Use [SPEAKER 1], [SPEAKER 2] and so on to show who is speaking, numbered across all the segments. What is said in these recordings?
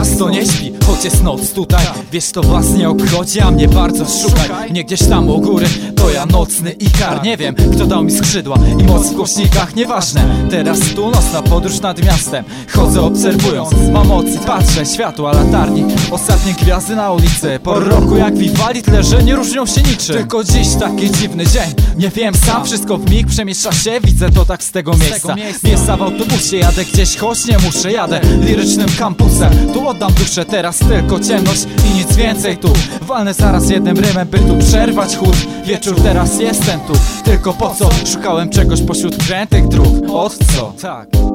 [SPEAKER 1] Yo. Ej, to miasto nie śpi, choć jest noc tutaj Wiesz, to was nie obchodzi, a mnie bardzo szukaj. Nie gdzieś tam u góry, to ja nocny ikar Nie wiem, kto dał mi skrzydła i moc w głośnikach Nieważne, teraz tu nocna podróż nad miastem. Chodzę obserwując, mam oczy, patrzę Światła, latarni, ostatnie gwiazdy na ulicy. Po roku jak Vivaldi, tyle, że nie różnią się niczym. Tylko dziś taki dziwny dzień. Nie wiem sam, wszystko w mig przemieszcza się. Widzę to tak z tego miejsca. Miejsca w autobusie, jadę gdzieś, choć nie muszę Jadę lirycznym kampusem. Tu oddam duszę, teraz tylko ciemność I nic więcej tu. Walnę zaraz jednym rymem, by tu przerwać chód. Wieczór, teraz jestem tu. Tylko po co? Szukałem czegoś pośród krętych dróg. Od co? Tak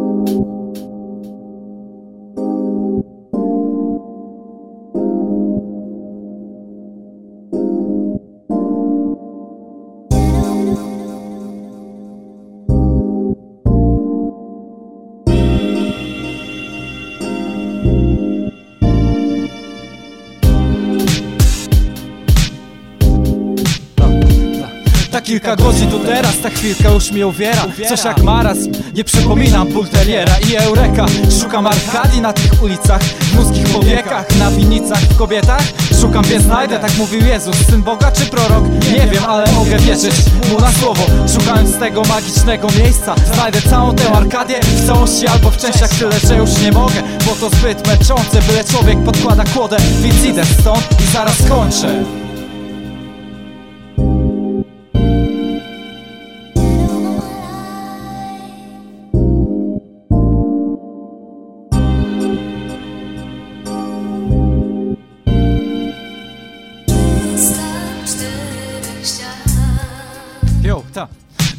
[SPEAKER 1] Ta kilka godzin tu teraz, ta chwilka już mnie uwiera. Coś jak marazm, nie przypominam bulteriera i eureka. Szukam arkadii na tych ulicach, w ludzkich powiekach Na winnicach, w kobietach. Szukam, więc znajdę, tak mówił Jezus. Syn Boga czy prorok? Nie wiem, ale mogę wierzyć mu na słowo. Szukając tego magicznego miejsca. Znajdę całą tę arkadię w całości albo w częściach Tyle, że już nie mogę, bo to zbyt męczące Byle człowiek podkłada kłodę, więc idę stąd i zaraz kończę Jo, ta.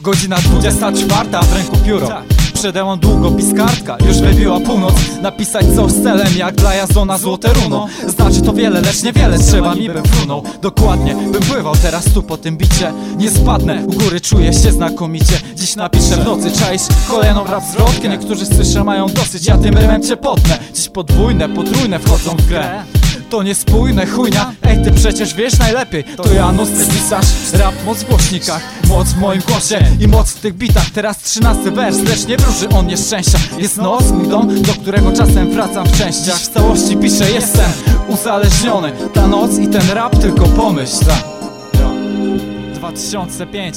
[SPEAKER 1] Godzina 24, w ręku pióro. Przede mną długopis kartka, już wybiła północ. Napisać coś z celem, jak dla Jazona złote runo. Znaczy to wiele, lecz niewiele trzeba mi bym frunął Dokładnie, bym pływał teraz tu po tym bicie. Nie spadnę, u góry czuję się znakomicie. Dziś napiszę w nocy, czaisz kolejną rap zwrotkę. Niektórzy słyszę mają dosyć, ja tym rymem cię potnę. Dziś podwójne, potrójne wchodzą w grę to niespójne chujnia. Ej ty przecież wiesz najlepiej. To ja nocny pisarz Rap moc w głośnikach. Moc w moim głosie i moc w tych bitach. Teraz trzynasty wers Lecz nie wróży on nieszczęścia. Jest noc, mój dom Do którego czasem wracam w częściach. W całości piszę jestem uzależniony. Ta noc i ten rap tylko pomyśl. Ta. 2005